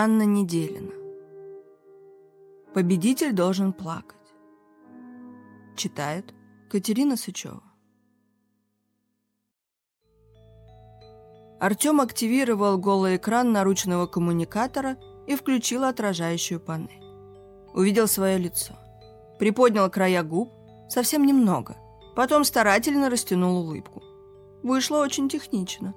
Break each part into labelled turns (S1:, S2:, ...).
S1: Анна Неделина. Победитель должен плакать. Читает Катерина Сычева. Артем активировал голый экран наручного коммуникатора и включил отражающую панель. Увидел свое лицо. Приподнял края губ, совсем немного. Потом старательно растянул улыбку. Вышло очень технично.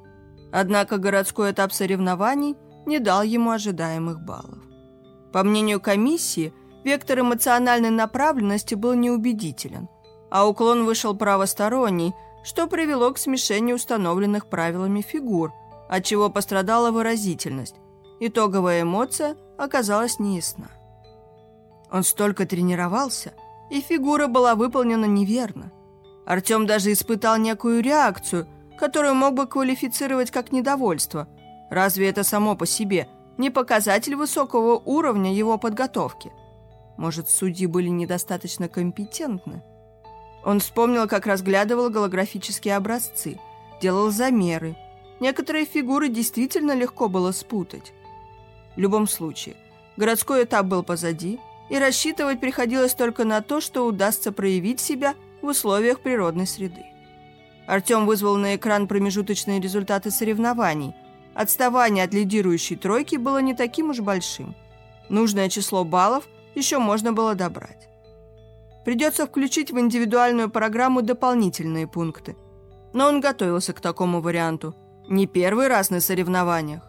S1: Однако городской этап соревнований не дал ему ожидаемых баллов. По мнению комиссии, вектор эмоциональной направленности был неубедителен, а уклон вышел правосторонний – что привело к смешению установленных правилами фигур, от чего пострадала выразительность. Итоговая эмоция оказалась неясна. Он столько тренировался, и фигура была выполнена неверно. Артем даже испытал некую реакцию, которую мог бы квалифицировать как недовольство. Разве это само по себе не показатель высокого уровня его подготовки? Может, судьи были недостаточно компетентны? Он вспомнил, как разглядывал голографические образцы, делал замеры. Некоторые фигуры действительно легко было спутать. В любом случае, городской этап был позади, и рассчитывать приходилось только на то, что удастся проявить себя в условиях природной среды. Артем вызвал на экран промежуточные результаты соревнований. Отставание от лидирующей тройки было не таким уж большим. Нужное число баллов еще можно было добрать. Придется включить в индивидуальную программу дополнительные пункты. Но он готовился к такому варианту. Не первый раз на соревнованиях.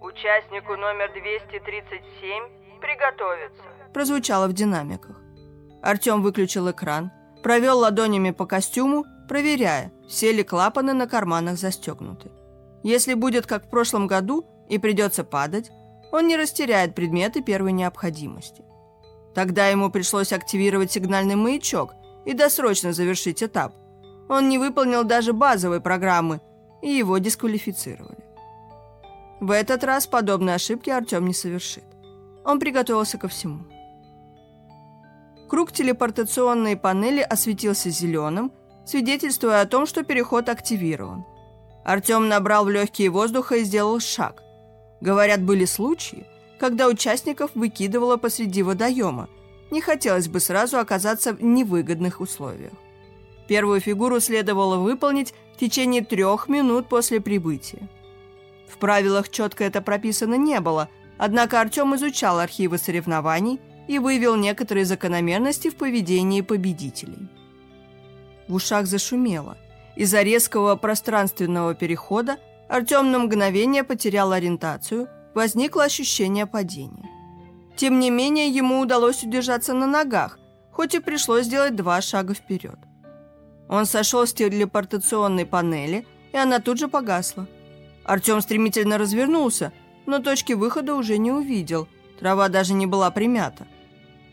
S2: Участнику номер 237 приготовиться.
S1: Прозвучало в динамиках. Артем выключил экран, провел ладонями по костюму, проверяя, все ли клапаны на карманах застегнуты. Если будет как в прошлом году и придется падать, он не растеряет предметы первой необходимости. Тогда ему пришлось активировать сигнальный маячок и досрочно завершить этап. Он не выполнил даже базовой программы, и его дисквалифицировали. В этот раз подобной ошибки Артем не совершит. Он приготовился ко всему. Круг телепортационной панели осветился зеленым, свидетельствуя о том, что переход активирован. Артем набрал в легкие воздуха и сделал шаг. Говорят, были случаи, когда участников выкидывало посреди водоема. Не хотелось бы сразу оказаться в невыгодных условиях. Первую фигуру следовало выполнить в течение трех минут после прибытия. В правилах четко это прописано не было, однако Артем изучал архивы соревнований и выявил некоторые закономерности в поведении победителей. В ушах зашумело. Из-за резкого пространственного перехода Артем на мгновение потерял ориентацию – возникло ощущение падения. Тем не менее, ему удалось удержаться на ногах, хоть и пришлось сделать два шага вперед. Он сошел с телепортационной панели, и она тут же погасла. Артем стремительно развернулся, но точки выхода уже не увидел, трава даже не была примята.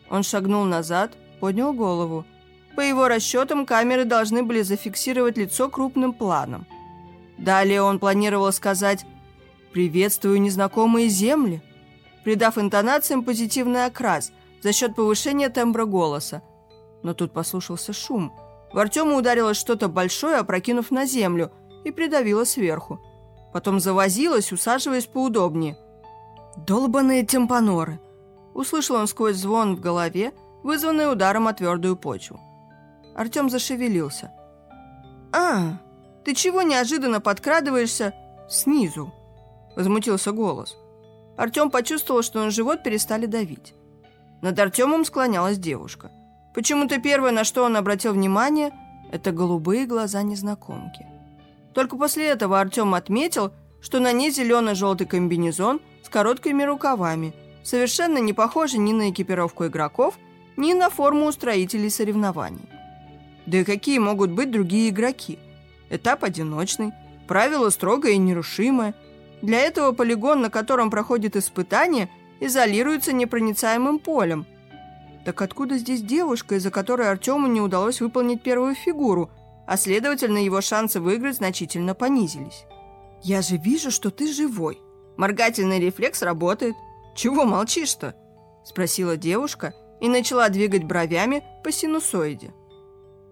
S1: Он шагнул назад, поднял голову. По его расчетам, камеры должны были зафиксировать лицо крупным планом. Далее он планировал сказать «Приветствую незнакомые земли», придав интонациям позитивный окрас за счет повышения тембра голоса. Но тут послушался шум. В Артема ударилось что-то большое, опрокинув на землю, и придавило сверху. Потом завозилось, усаживаясь поудобнее. «Долбаные темпаноры!» Услышал он сквозь звон в голове, вызванный ударом о твердую почву. Артем зашевелился. «А, ты чего неожиданно подкрадываешься снизу?» возмутился голос. Артем почувствовал, что на живот перестали давить. Над Артемом склонялась девушка. Почему-то первое, на что он обратил внимание, это голубые глаза незнакомки. Только после этого Артем отметил, что на ней зелено-желтый комбинезон с короткими рукавами, совершенно не похожий ни на экипировку игроков, ни на форму устроителей соревнований. Да и какие могут быть другие игроки? Этап одиночный, правило строгое и нерушимое – для этого полигон, на котором проходит испытание, изолируется непроницаемым полем. Так откуда здесь девушка, из-за которой Артему не удалось выполнить первую фигуру, а следовательно его шансы выиграть значительно понизились? «Я же вижу, что ты живой. Моргательный рефлекс работает. Чего молчишь-то?» Спросила девушка и начала двигать бровями по синусоиде.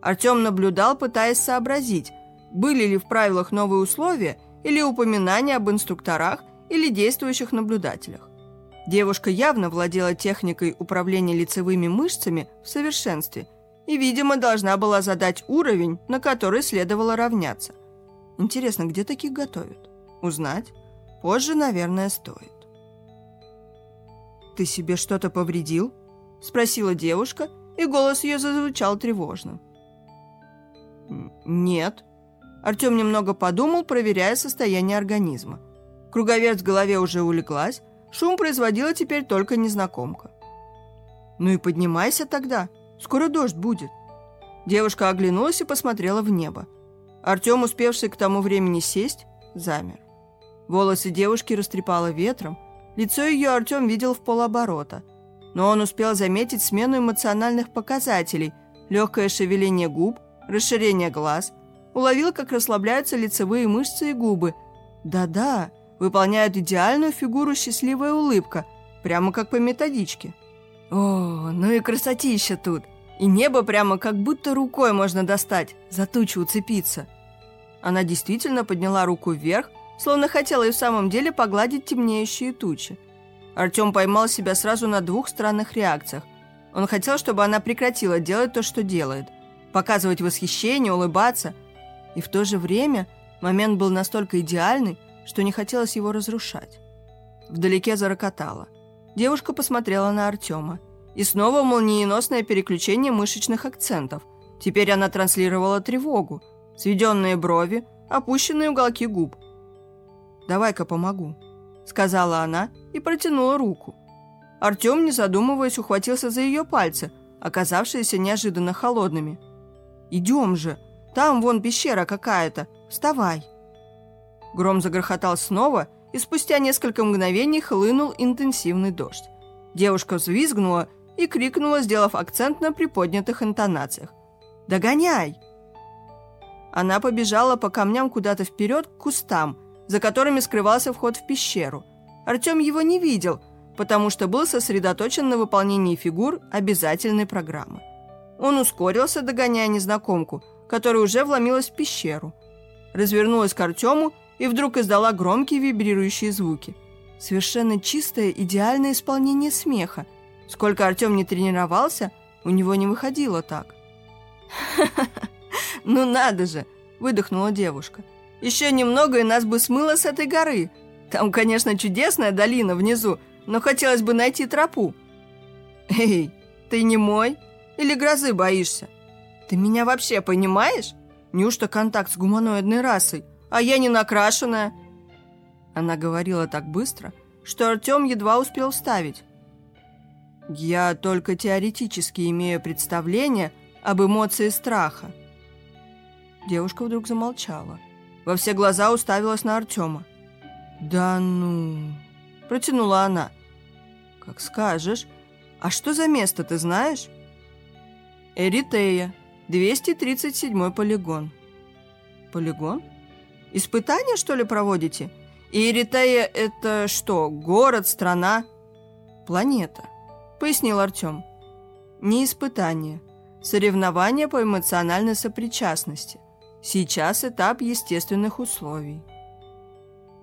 S1: Артем наблюдал, пытаясь сообразить, были ли в правилах новые условия или упоминания об инструкторах или действующих наблюдателях. Девушка явно владела техникой управления лицевыми мышцами в совершенстве и, видимо, должна была задать уровень, на который следовало равняться. Интересно, где таких готовят? Узнать? Позже, наверное, стоит. «Ты себе что-то повредил?» – спросила девушка, и голос ее зазвучал тревожно. «Нет». Артем немного подумал, проверяя состояние организма. Круговерть в голове уже улеглась, шум производила теперь только незнакомка. «Ну и поднимайся тогда, скоро дождь будет». Девушка оглянулась и посмотрела в небо. Артем, успевший к тому времени сесть, замер. Волосы девушки растрепало ветром, лицо ее Артем видел в полоборота, но он успел заметить смену эмоциональных показателей, легкое шевеление губ, расширение глаз, уловил, как расслабляются лицевые мышцы и губы. Да-да, выполняют идеальную фигуру счастливая улыбка, прямо как по методичке. О, ну и красотища тут! И небо прямо как будто рукой можно достать, за тучу уцепиться. Она действительно подняла руку вверх, словно хотела и в самом деле погладить темнеющие тучи. Артем поймал себя сразу на двух странных реакциях. Он хотел, чтобы она прекратила делать то, что делает показывать восхищение, улыбаться. И в то же время момент был настолько идеальный, что не хотелось его разрушать. Вдалеке зарокотало. Девушка посмотрела на Артема. И снова молниеносное переключение мышечных акцентов. Теперь она транслировала тревогу, сведенные брови, опущенные уголки губ. «Давай-ка помогу», — сказала она и протянула руку. Артем, не задумываясь, ухватился за ее пальцы, оказавшиеся неожиданно холодными. «Идем же! Там вон пещера какая-то! Вставай!» Гром загрохотал снова, и спустя несколько мгновений хлынул интенсивный дождь. Девушка взвизгнула и крикнула, сделав акцент на приподнятых интонациях. «Догоняй!» Она побежала по камням куда-то вперед к кустам, за которыми скрывался вход в пещеру. Артем его не видел, потому что был сосредоточен на выполнении фигур обязательной программы. Он ускорился, догоняя незнакомку, которая уже вломилась в пещеру. Развернулась к Артему и вдруг издала громкие вибрирующие звуки. Совершенно чистое, идеальное исполнение смеха. Сколько Артем не тренировался, у него не выходило так. ну надо же!» – выдохнула девушка. «Еще немного, и нас бы смыло с этой горы. Там, конечно, чудесная долина внизу, но хотелось бы найти тропу». «Эй, ты не мой?» Или грозы боишься? Ты меня вообще понимаешь? Неужто контакт с гуманоидной расой, а я не накрашенная?» Она говорила так быстро, что Артем едва успел вставить. «Я только теоретически имею представление об эмоции страха». Девушка вдруг замолчала. Во все глаза уставилась на Артема. «Да ну...» – протянула она. «Как скажешь. А что за место, ты знаешь?» Эритея, 237 полигон. Полигон? Испытания, что ли, проводите? И Эритея – это что, город, страна? Планета, пояснил Артем. Не испытание. Соревнования по эмоциональной сопричастности. Сейчас этап естественных условий.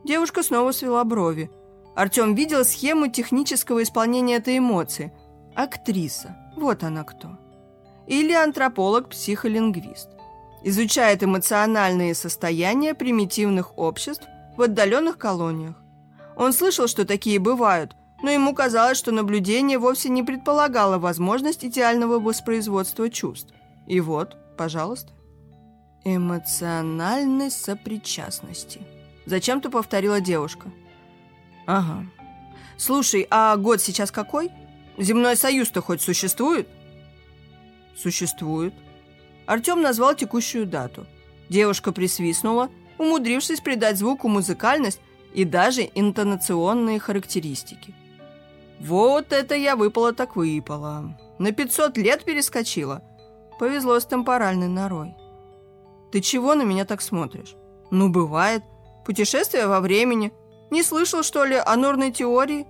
S1: Девушка снова свела брови. Артем видел схему технического исполнения этой эмоции. Актриса. Вот она кто или антрополог-психолингвист. Изучает эмоциональные состояния примитивных обществ в отдаленных колониях. Он слышал, что такие бывают, но ему казалось, что наблюдение вовсе не предполагало возможность идеального воспроизводства чувств. И вот, пожалуйста. Эмоциональной сопричастности. Зачем-то повторила девушка. Ага. Слушай, а год сейчас какой? Земной союз-то хоть существует? Существует. Артем назвал текущую дату. Девушка присвистнула, умудрившись придать звуку музыкальность и даже интонационные характеристики. Вот это я выпала так выпала. На 500 лет перескочила. Повезло с темпоральной норой. Ты чего на меня так смотришь? Ну, бывает. Путешествие во времени. Не слышал, что ли, о норной теории?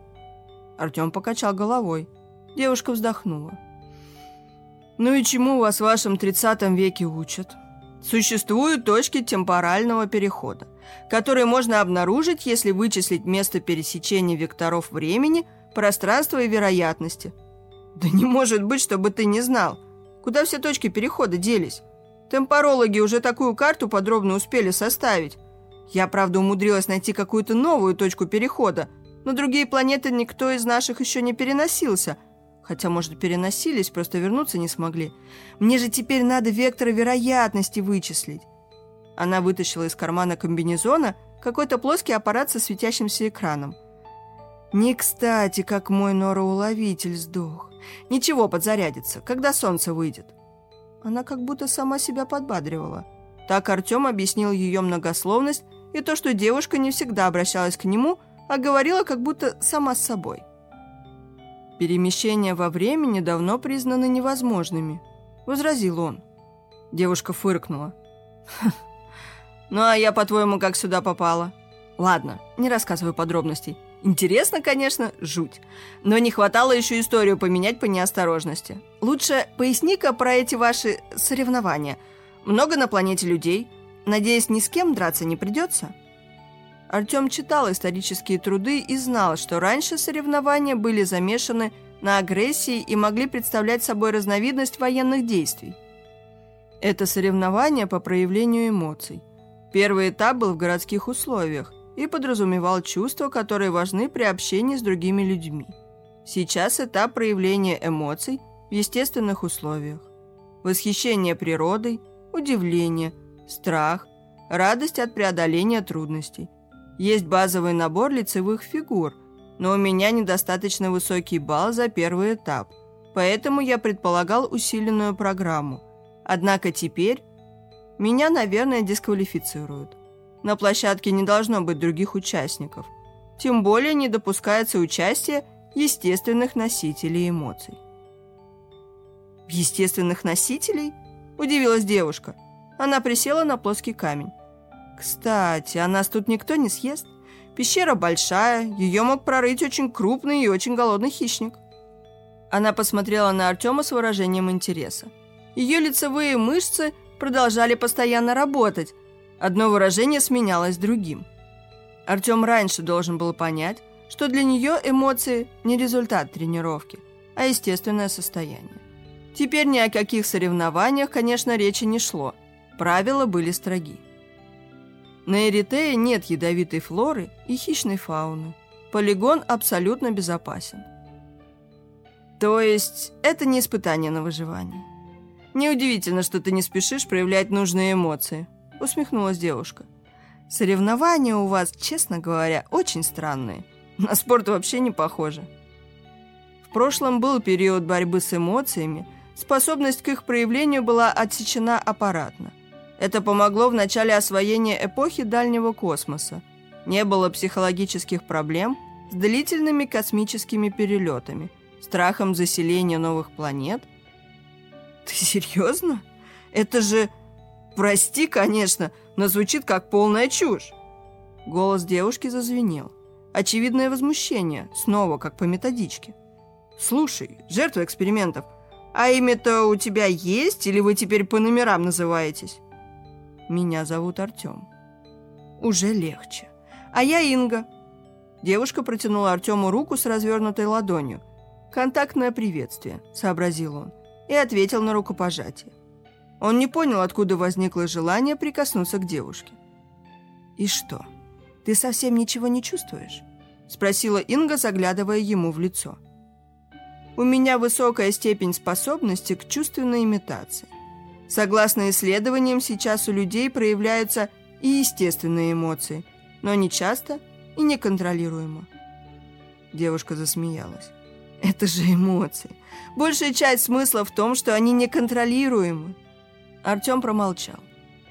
S1: Артем покачал головой. Девушка вздохнула. Ну и чему вас в вашем 30 веке учат? Существуют точки темпорального перехода. который можно обнаружить, если вычислить место пересечения векторов времени, пространства и вероятности. Да не может быть, чтобы ты не знал. Куда все точки перехода делись? Темпорологи уже такую карту подробно успели составить. Я, правда, умудрилась найти какую-то новую точку перехода, но другие планеты никто из наших еще не переносился. Хотя, может, переносились, просто вернуться не смогли. Мне же теперь надо векторы вероятности вычислить. Она вытащила из кармана комбинезона какой-то плоский аппарат со светящимся экраном. Не кстати, как мой нороуловитель сдох. Ничего, подзарядится, когда солнце выйдет. Она как будто сама себя подбадривала. Так Артем объяснил ее многословность и то, что девушка не всегда обращалась к нему, а говорила как будто сама с собой. «Перемещения во времени давно признаны невозможными», — возразил он. Девушка фыркнула. «Ну а я, по-твоему, как сюда попала?» «Ладно, не рассказываю подробностей. Интересно, конечно, жуть. Но не хватало еще историю поменять по неосторожности. Лучше поясни-ка про эти ваши соревнования. Много на планете людей. Надеюсь, ни с кем драться не придется?» Артем читал исторические труды и знал, что раньше соревнования были замешаны на агрессии и могли представлять собой разновидность военных действий. Это соревнование по проявлению эмоций. Первый этап был в городских условиях и подразумевал чувства, которые важны при общении с другими людьми. Сейчас этап проявления эмоций в естественных условиях. Восхищение природой, удивление, страх, радость от преодоления трудностей. Есть базовый набор лицевых фигур, но у меня недостаточно высокий балл за первый этап, поэтому я предполагал усиленную программу. Однако теперь меня, наверное, дисквалифицируют. На площадке не должно быть других участников. Тем более не допускается участие естественных носителей эмоций. «Естественных носителей?» – удивилась девушка. Она присела на плоский камень. «Кстати, а нас тут никто не съест? Пещера большая, ее мог прорыть очень крупный и очень голодный хищник». Она посмотрела на Артема с выражением интереса. Ее лицевые мышцы продолжали постоянно работать, Одно выражение сменялось другим. Артем раньше должен был понять, что для нее эмоции не результат тренировки, а естественное состояние. Теперь ни о каких соревнованиях, конечно, речи не шло. Правила были строги. На Эритее нет ядовитой флоры и хищной фауны. Полигон абсолютно безопасен. То есть это не испытание на выживание. Неудивительно, что ты не спешишь проявлять нужные эмоции усмехнулась девушка. Соревнования у вас, честно говоря, очень странные. На спорт вообще не похоже. В прошлом был период борьбы с эмоциями, способность к их проявлению была отсечена аппаратно. Это помогло в начале освоения эпохи дальнего космоса. Не было психологических проблем с длительными космическими перелетами, страхом заселения новых планет. Ты серьезно? Это же Прости, конечно, но звучит как полная чушь. Голос девушки зазвенел. Очевидное возмущение, снова как по методичке. Слушай, жертва экспериментов, а имя-то у тебя есть или вы теперь по номерам называетесь? Меня зовут Артем. Уже легче. А я Инга. Девушка протянула Артему руку с развернутой ладонью. «Контактное приветствие», — сообразил он, и ответил на рукопожатие. Он не понял, откуда возникло желание прикоснуться к девушке. «И что, ты совсем ничего не чувствуешь?» Спросила Инга, заглядывая ему в лицо. «У меня высокая степень способности к чувственной имитации. Согласно исследованиям, сейчас у людей проявляются и естественные эмоции, но не часто и неконтролируемо». Девушка засмеялась. «Это же эмоции. Большая часть смысла в том, что они неконтролируемы. Артем промолчал.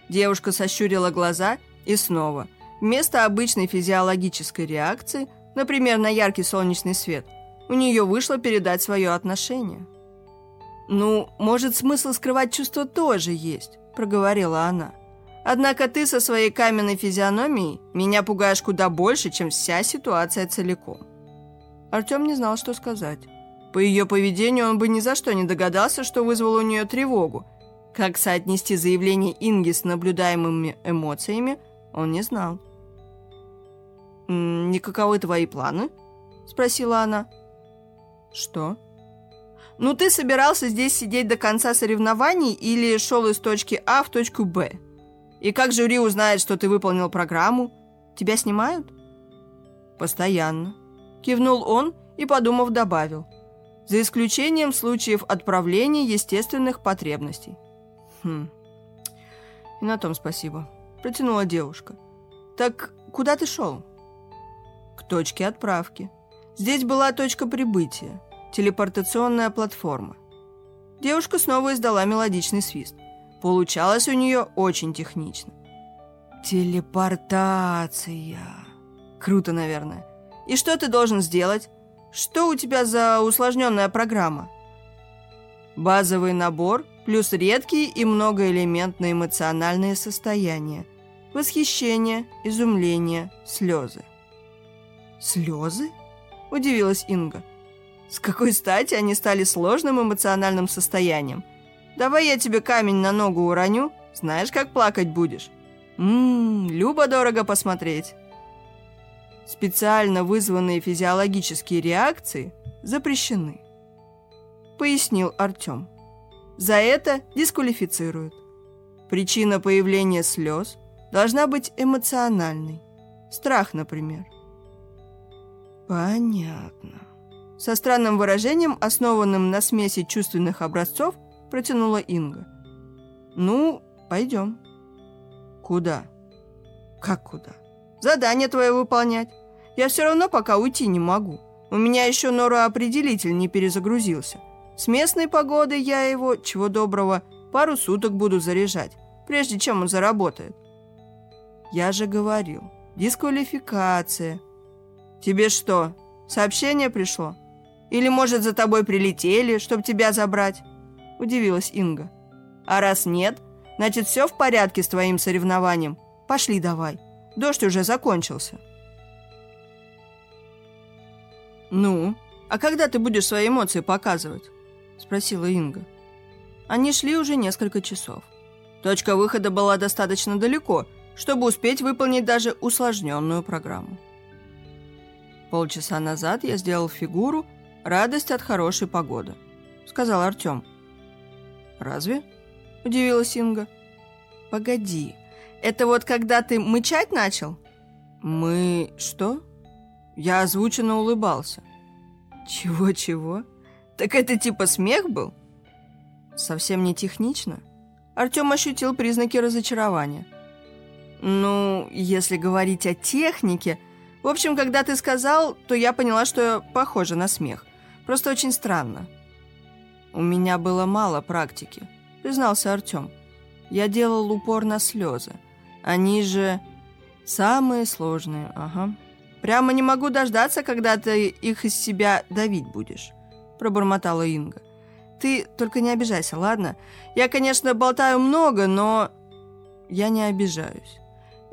S1: Девушка сощурила глаза и снова. Вместо обычной физиологической реакции, например, на яркий солнечный свет, у нее вышло передать свое отношение. «Ну, может, смысл скрывать чувства тоже есть», – проговорила она. «Однако ты со своей каменной физиономией меня пугаешь куда больше, чем вся ситуация целиком». Артем не знал, что сказать. По ее поведению он бы ни за что не догадался, что вызвало у нее тревогу, как соотнести заявление Инги с наблюдаемыми эмоциями, Он не знал. «Не каковы твои планы?» – спросила она. «Что?» «Ну, ты собирался здесь сидеть до конца соревнований или шел из точки А в точку Б? И как жюри узнает, что ты выполнил программу? Тебя снимают?» «Постоянно», – кивнул он и, подумав, добавил. «За исключением случаев отправления естественных потребностей». «Хм, и на том спасибо», – протянула девушка. «Так куда ты шел?» «К точке отправки. Здесь была точка прибытия, телепортационная платформа». Девушка снова издала мелодичный свист. Получалось у нее очень технично. «Телепортация!» Круто, наверное. И что ты должен сделать? Что у тебя за усложненная программа? Базовый набор плюс редкие и многоэлементные эмоциональные состояния. Восхищение, изумление, слезы. «Слезы?» – удивилась Инга. «С какой стати они стали сложным эмоциональным состоянием? Давай я тебе камень на ногу уроню, знаешь, как плакать будешь? Ммм, любо-дорого посмотреть». Специально вызванные физиологические реакции запрещены, пояснил Артем. За это дисквалифицируют. Причина появления слез должна быть эмоциональной. Страх, например. Понятно. Со странным выражением, основанным на смеси чувственных образцов, протянула Инга. Ну, пойдем. Куда? Как куда? Задание твое выполнять. Я все равно пока уйти не могу. У меня еще нороопределитель не перезагрузился. С местной погодой я его, чего доброго, пару суток буду заряжать, прежде чем он заработает. Я же говорил, дисквалификация. Тебе что, сообщение пришло? Или, может, за тобой прилетели, чтобы тебя забрать? Удивилась Инга. А раз нет, значит, все в порядке с твоим соревнованием. Пошли давай. Дождь уже закончился. Ну, а когда ты будешь свои эмоции показывать? спросила Инга. Они шли уже несколько часов. Точка выхода была достаточно далеко, чтобы успеть выполнить даже усложненную программу. Полчаса назад я сделал фигуру «Радость от хорошей погоды», — сказал Артем. «Разве?» — удивилась Инга. «Погоди, это вот когда ты мычать начал?» «Мы... что?» Я озвученно улыбался. «Чего-чего?» Так это типа смех был? Совсем не технично. Артем ощутил признаки разочарования. Ну, если говорить о технике... В общем, когда ты сказал, то я поняла, что похоже на смех. Просто очень странно. У меня было мало практики, признался Артем. Я делал упор на слезы. Они же самые сложные, ага. Прямо не могу дождаться, когда ты их из себя давить будешь пробормотала Инга. «Ты только не обижайся, ладно? Я, конечно, болтаю много, но...» «Я не обижаюсь.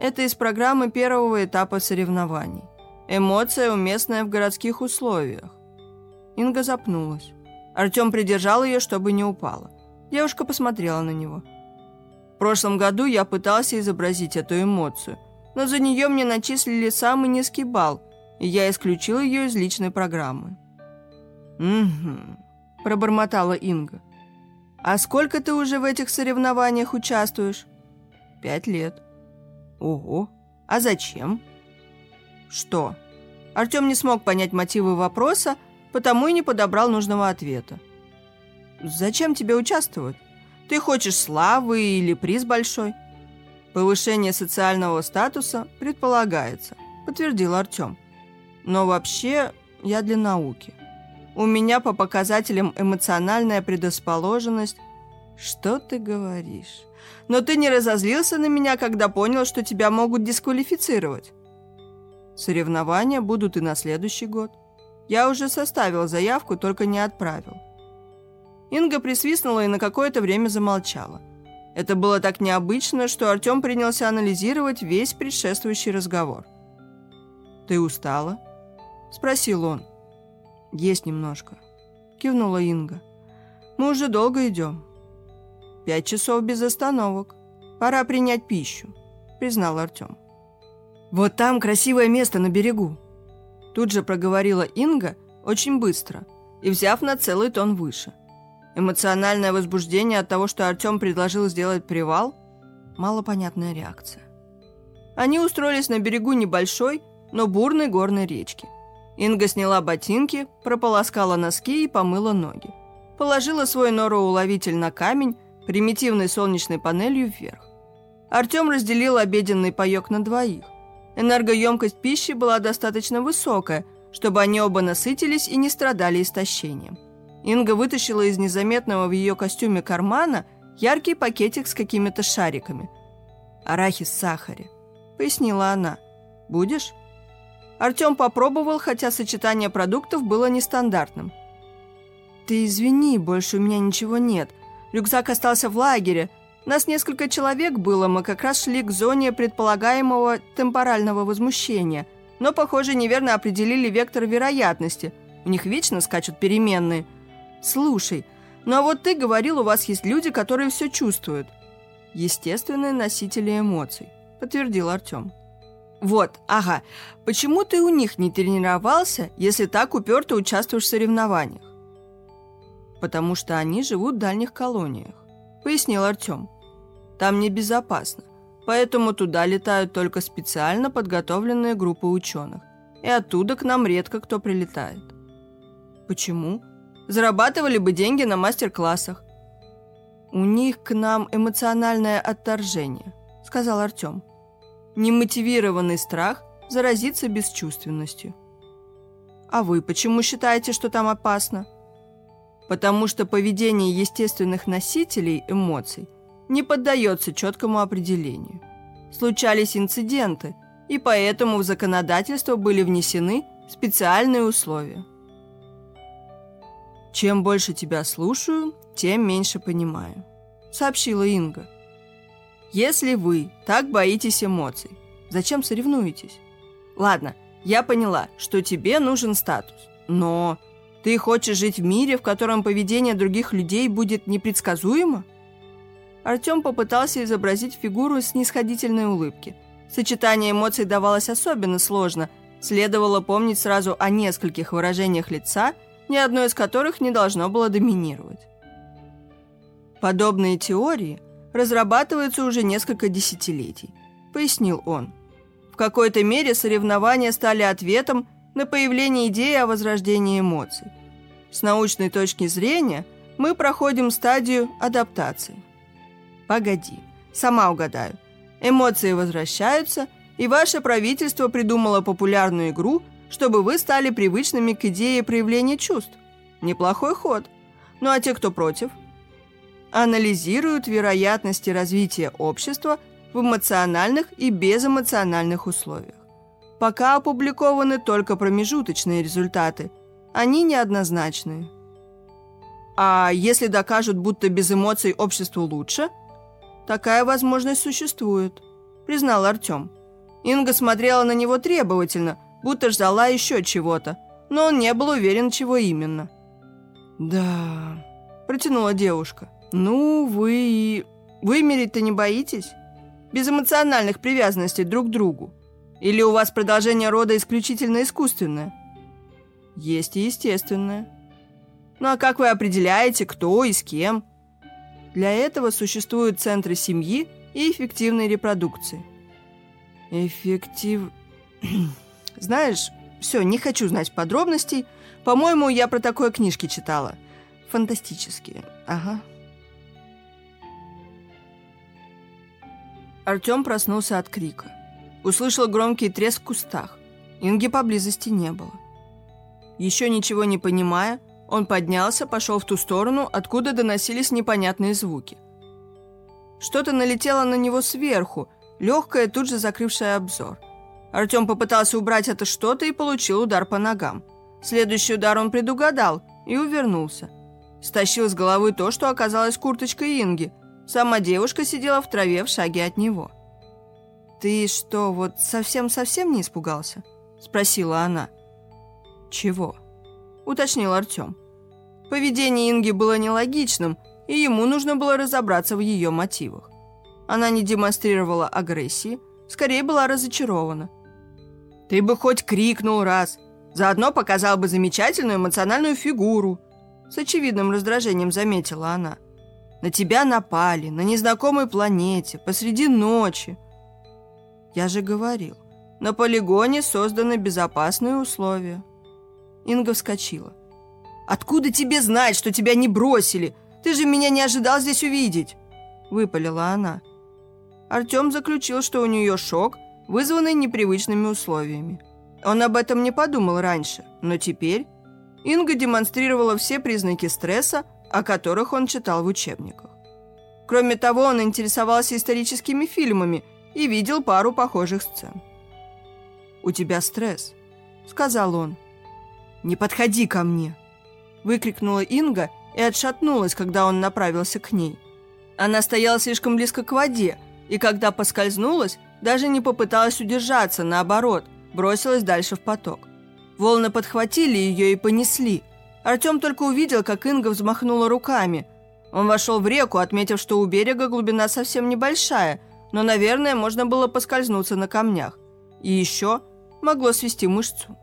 S1: Это из программы первого этапа соревнований. Эмоция, уместная в городских условиях». Инга запнулась. Артем придержал ее, чтобы не упала. Девушка посмотрела на него. «В прошлом году я пытался изобразить эту эмоцию, но за нее мне начислили самый низкий балл, и я исключил ее из личной программы». «Угу», – пробормотала Инга. «А сколько ты уже в этих соревнованиях участвуешь?» «Пять лет». «Ого! А зачем?» «Что?» Артем не смог понять мотивы вопроса, потому и не подобрал нужного ответа. «Зачем тебе участвовать? Ты хочешь славы или приз большой?» «Повышение социального статуса предполагается», – подтвердил Артем. «Но вообще я для науки». У меня по показателям эмоциональная предрасположенность. Что ты говоришь? Но ты не разозлился на меня, когда понял, что тебя могут дисквалифицировать. Соревнования будут и на следующий год. Я уже составил заявку, только не отправил. Инга присвистнула и на какое-то время замолчала. Это было так необычно, что Артем принялся анализировать весь предшествующий разговор. «Ты устала?» – спросил он. «Есть немножко», — кивнула Инга. «Мы уже долго идем». «Пять часов без остановок. Пора принять пищу», — признал Артем. «Вот там красивое место на берегу», тут же проговорила Инга очень быстро и взяв на целый тон выше. Эмоциональное возбуждение от того, что Артем предложил сделать привал – малопонятная реакция. Они устроились на берегу небольшой, но бурной горной речки. Инга сняла ботинки, прополоскала носки и помыла ноги. Положила свой нороуловитель на камень, примитивной солнечной панелью вверх. Артем разделил обеденный паек на двоих. Энергоемкость пищи была достаточно высокая, чтобы они оба насытились и не страдали истощением. Инга вытащила из незаметного в ее костюме кармана яркий пакетик с какими-то шариками. «Арахис в сахаре», — пояснила она. «Будешь?» Артем попробовал, хотя сочетание продуктов было нестандартным. «Ты извини, больше у меня ничего нет. Рюкзак остался в лагере. Нас несколько человек было, мы как раз шли к зоне предполагаемого темпорального возмущения. Но, похоже, неверно определили вектор вероятности. У них вечно скачут переменные. Слушай, ну а вот ты говорил, у вас есть люди, которые все чувствуют. Естественные носители эмоций, подтвердил Артем. Вот, ага. Почему ты у них не тренировался, если так уперто участвуешь в соревнованиях? Потому что они живут в дальних колониях, пояснил Артем. Там небезопасно, поэтому туда летают только специально подготовленные группы ученых. И оттуда к нам редко кто прилетает. Почему? Зарабатывали бы деньги на мастер-классах. У них к нам эмоциональное отторжение, сказал Артем немотивированный страх заразиться бесчувственностью. А вы почему считаете, что там опасно? Потому что поведение естественных носителей эмоций не поддается четкому определению. Случались инциденты, и поэтому в законодательство были внесены специальные условия. «Чем больше тебя слушаю, тем меньше понимаю», — сообщила Инга. Если вы так боитесь эмоций, зачем соревнуетесь? Ладно, я поняла, что тебе нужен статус, но ты хочешь жить в мире, в котором поведение других людей будет непредсказуемо? Артем попытался изобразить фигуру снисходительной улыбки. Сочетание эмоций давалось особенно сложно. Следовало помнить сразу о нескольких выражениях лица, ни одно из которых не должно было доминировать. Подобные теории – разрабатывается уже несколько десятилетий», — пояснил он. «В какой-то мере соревнования стали ответом на появление идеи о возрождении эмоций. С научной точки зрения мы проходим стадию адаптации». «Погоди, сама угадаю. Эмоции возвращаются, и ваше правительство придумало популярную игру, чтобы вы стали привычными к идее проявления чувств. Неплохой ход. Ну а те, кто против – анализируют вероятности развития общества в эмоциональных и безэмоциональных условиях. Пока опубликованы только промежуточные результаты, они неоднозначные. А если докажут, будто без эмоций обществу лучше? Такая возможность существует, признал Артем. Инга смотрела на него требовательно, будто ждала еще чего-то, но он не был уверен, чего именно. «Да...» – протянула девушка – «Ну, вы... Вымереть-то не боитесь? Без эмоциональных привязанностей друг к другу? Или у вас продолжение рода исключительно искусственное?» «Есть и естественное». «Ну а как вы определяете, кто и с кем?» Для этого существуют центры семьи и эффективной репродукции. Эффектив... Знаешь, все, не хочу знать подробностей. По-моему, я про такое книжки читала. Фантастические. Ага. Артем проснулся от крика. Услышал громкий треск в кустах. Инги поблизости не было. Еще ничего не понимая, он поднялся, пошел в ту сторону, откуда доносились непонятные звуки. Что-то налетело на него сверху, легкое, тут же закрывшее обзор. Артем попытался убрать это что-то и получил удар по ногам. Следующий удар он предугадал и увернулся. Стащил с головы то, что оказалось курточкой Инги – Сама девушка сидела в траве в шаге от него. «Ты что, вот совсем-совсем не испугался?» – спросила она. «Чего?» – уточнил Артем. Поведение Инги было нелогичным, и ему нужно было разобраться в ее мотивах. Она не демонстрировала агрессии, скорее была разочарована. Ты бы хоть крикнул раз. Заодно показал бы замечательную эмоциональную фигуру. С очевидным раздражением заметила она. На тебя напали, на незнакомой планете, посреди ночи. Я же говорил, на полигоне созданы безопасные условия. Инга вскочила. «Откуда тебе знать, что тебя не бросили? Ты же меня не ожидал здесь увидеть!» Выпалила она. Артем заключил, что у нее шок, вызванный непривычными условиями. Он об этом не подумал раньше, но теперь Инга демонстрировала все признаки стресса, о которых он читал в учебниках. Кроме того, он интересовался историческими фильмами и видел пару похожих сцен. «У тебя стресс», — сказал он. «Не подходи ко мне!» — выкрикнула Инга и отшатнулась, когда он направился к ней. Она стояла слишком близко к воде, и когда поскользнулась, даже не попыталась удержаться, наоборот, бросилась дальше в поток. Волны подхватили ее и понесли. Артем только увидел, как Инга взмахнула руками. Он вошел в реку, отметив, что у берега глубина совсем небольшая, но, наверное, можно было поскользнуться на камнях. И еще могло свести мышцу.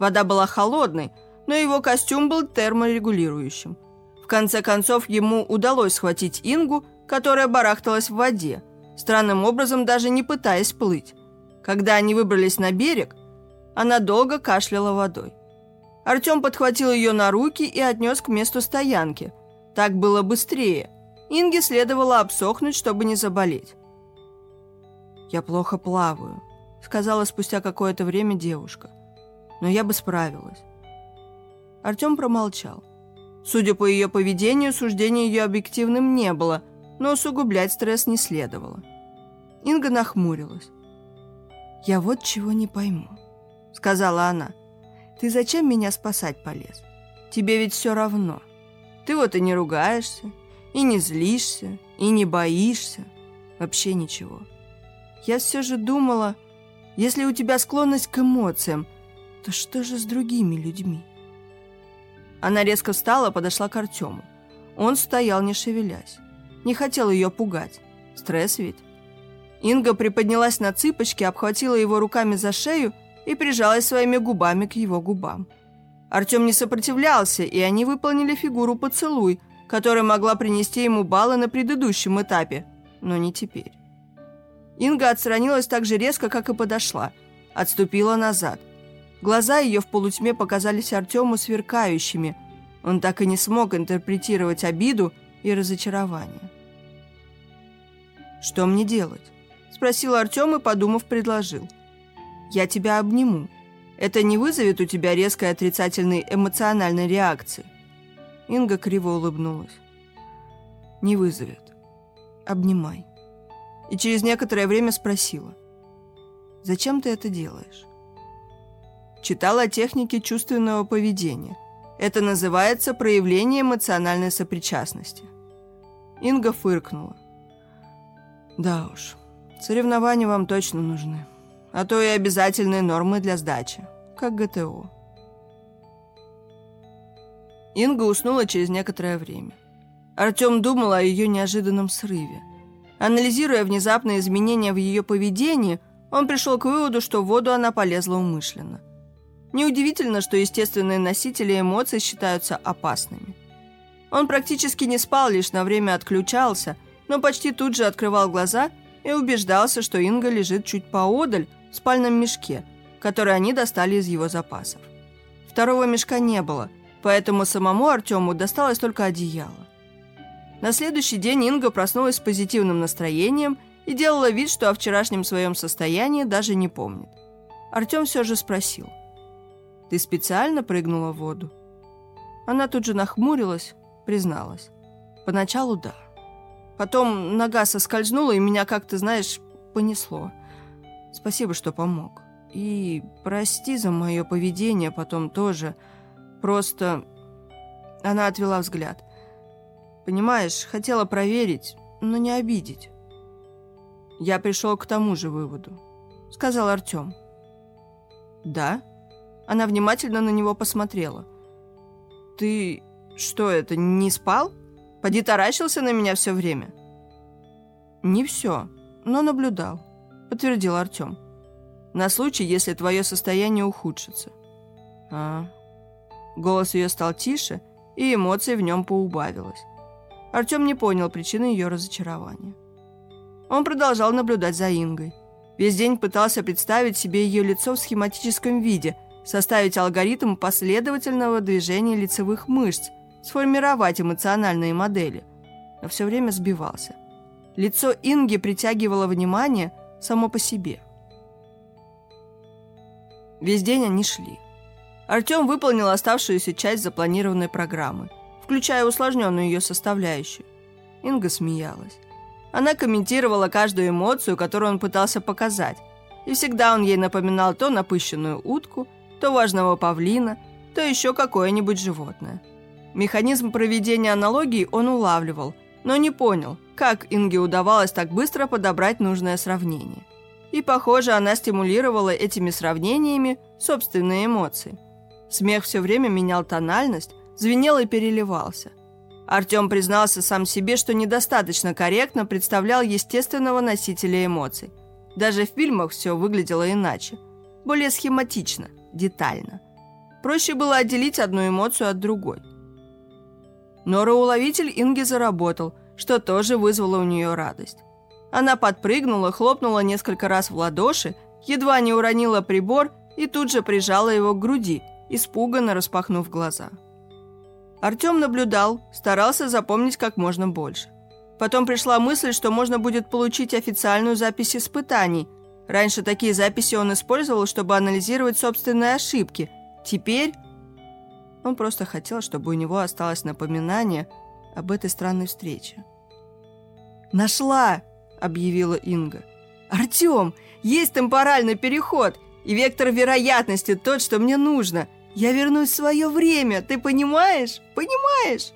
S1: Вода была холодной, но его костюм был терморегулирующим. В конце концов, ему удалось схватить Ингу, которая барахталась в воде, странным образом даже не пытаясь плыть. Когда они выбрались на берег, она долго кашляла водой. Артем подхватил ее на руки и отнес к месту стоянки. Так было быстрее. Инге следовало обсохнуть, чтобы не заболеть. «Я плохо плаваю», — сказала спустя какое-то время девушка. «Но я бы справилась». Артем промолчал. Судя по ее поведению, суждения ее объективным не было, но усугублять стресс не следовало. Инга нахмурилась. «Я вот чего не пойму», — сказала она. «Ты зачем меня спасать полез? Тебе ведь все равно. Ты вот и не ругаешься, и не злишься, и не боишься. Вообще ничего. Я все же думала, если у тебя склонность к эмоциям, то что же с другими людьми?» Она резко встала, подошла к Артему. Он стоял, не шевелясь. Не хотел ее пугать. Стресс ведь. Инга приподнялась на цыпочки, обхватила его руками за шею и прижалась своими губами к его губам. Артем не сопротивлялся, и они выполнили фигуру поцелуй, которая могла принести ему баллы на предыдущем этапе, но не теперь. Инга отстранилась так же резко, как и подошла, отступила назад. Глаза ее в полутьме показались Артему сверкающими. Он так и не смог интерпретировать обиду и разочарование. «Что мне делать?» – спросил Артем и, подумав, предложил. «Я тебя обниму. Это не вызовет у тебя резкой отрицательной эмоциональной реакции?» Инга криво улыбнулась. «Не вызовет. Обнимай». И через некоторое время спросила. «Зачем ты это делаешь?» Читала о технике чувственного поведения. Это называется проявление эмоциональной сопричастности. Инга фыркнула. Да уж, соревнования вам точно нужны. А то и обязательные нормы для сдачи, как ГТО. Инга уснула через некоторое время. Артем думал о ее неожиданном срыве. Анализируя внезапные изменения в ее поведении, он пришел к выводу, что в воду она полезла умышленно. Неудивительно, что естественные носители эмоций считаются опасными. Он практически не спал, лишь на время отключался, но почти тут же открывал глаза и убеждался, что Инга лежит чуть поодаль в спальном мешке, который они достали из его запасов. Второго мешка не было, поэтому самому Артему досталось только одеяло. На следующий день Инга проснулась с позитивным настроением и делала вид, что о вчерашнем своем состоянии даже не помнит. Артем все же спросил – ты специально прыгнула в воду?» Она тут же нахмурилась, призналась. Поначалу да. Потом нога соскользнула, и меня, как ты знаешь, понесло. Спасибо, что помог. И прости за мое поведение потом тоже. Просто... Она отвела взгляд. Понимаешь, хотела проверить, но не обидеть. Я пришел к тому же выводу, сказал Артем. Да? Она внимательно на него посмотрела. «Ты что это, не спал? Поди таращился на меня все время?» «Не все, но наблюдал», — подтвердил Артем. На случай, если твое состояние ухудшится. А. Голос ее стал тише, и эмоций в нем поубавилось. Артем не понял причины ее разочарования. Он продолжал наблюдать за Ингой. Весь день пытался представить себе ее лицо в схематическом виде, составить алгоритм последовательного движения лицевых мышц, сформировать эмоциональные модели. Но все время сбивался. Лицо Инги притягивало внимание само по себе. Весь день они шли. Артем выполнил оставшуюся часть запланированной программы, включая усложненную ее составляющую. Инга смеялась. Она комментировала каждую эмоцию, которую он пытался показать, и всегда он ей напоминал то напыщенную утку, то важного павлина, то еще какое-нибудь животное. Механизм проведения аналогий он улавливал, но не понял, как Инге удавалось так быстро подобрать нужное сравнение. И, похоже, она стимулировала этими сравнениями собственные эмоции. Смех все время менял тональность, звенел и переливался. Артем признался сам себе, что недостаточно корректно представлял естественного носителя эмоций. Даже в фильмах все выглядело иначе. Более схематично, детально. Проще было отделить одну эмоцию от другой. Нороуловитель Инги заработал, что тоже вызвало у нее радость. Она подпрыгнула, хлопнула несколько раз в ладоши, едва не уронила прибор и тут же прижала его к груди, испуганно распахнув глаза. Артем наблюдал, старался запомнить как можно больше. Потом пришла мысль, что можно будет получить официальную запись испытаний. Раньше такие записи он использовал, чтобы анализировать собственные ошибки. Теперь он просто хотел, чтобы у него осталось напоминание об этой странной встрече. «Нашла!» – объявила Инга. «Артем, есть темпоральный переход, и вектор вероятности тот, что мне нужно. Я вернусь в свое время, ты понимаешь? Понимаешь?»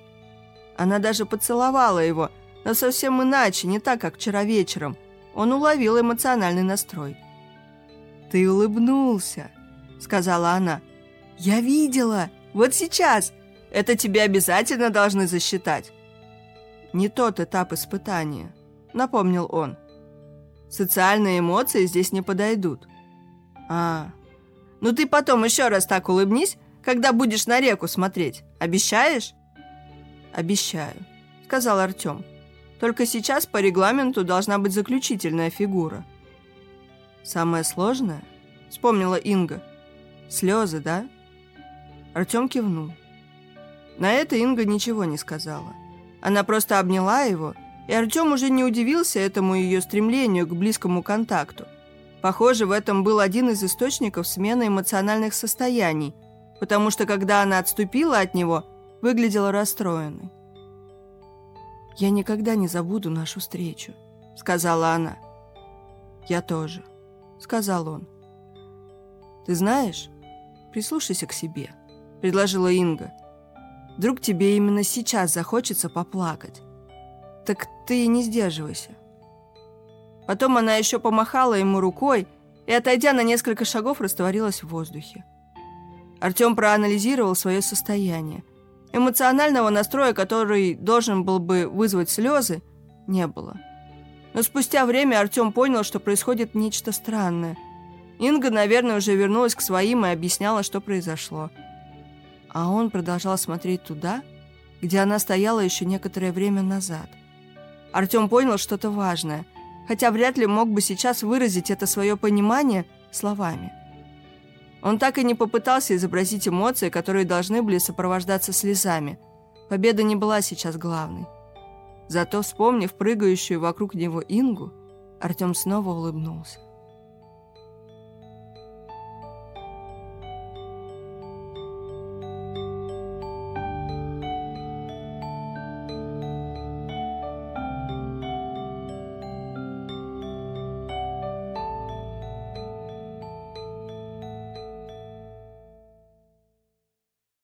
S1: Она даже поцеловала его, но совсем иначе, не так, как вчера вечером. Он уловил эмоциональный настрой. «Ты улыбнулся», — сказала она. «Я видела, вот сейчас. Это тебе обязательно должны засчитать». «Не тот этап испытания», — напомнил он. «Социальные эмоции здесь не подойдут». «А, ну ты потом еще раз так улыбнись, когда будешь на реку смотреть. Обещаешь?» «Обещаю», — сказал Артем. «Только сейчас по регламенту должна быть заключительная фигура». «Самое сложное?» — вспомнила Инга. «Слезы, да?» Артем кивнул. На это Инга ничего не сказала. Она просто обняла его, и Артем уже не удивился этому ее стремлению к близкому контакту. Похоже, в этом был один из источников смены эмоциональных состояний, потому что когда она отступила от него, выглядела расстроенной. «Я никогда не забуду нашу встречу», — сказала она. «Я тоже», — сказал он. «Ты знаешь, прислушайся к себе», — предложила Инга. Вдруг тебе именно сейчас захочется поплакать. Так ты не сдерживайся. Потом она еще помахала ему рукой и, отойдя на несколько шагов, растворилась в воздухе. Артем проанализировал свое состояние. Эмоционального настроя, который должен был бы вызвать слезы, не было. Но спустя время Артем понял, что происходит нечто странное. Инга, наверное, уже вернулась к своим и объясняла, что произошло а он продолжал смотреть туда, где она стояла еще некоторое время назад. Артем понял что-то важное, хотя вряд ли мог бы сейчас выразить это свое понимание словами. Он так и не попытался изобразить эмоции, которые должны были сопровождаться слезами. Победа не была сейчас главной. Зато, вспомнив прыгающую вокруг него Ингу, Артем снова улыбнулся.